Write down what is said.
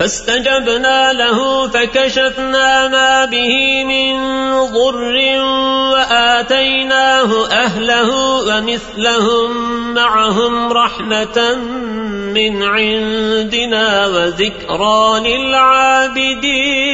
فاستجبنا له فكشفنا ما به من ضر وآتيناه أهله ومثلهم معهم رحمة من عندنا وذكرى للعابدين.